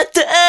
at the end.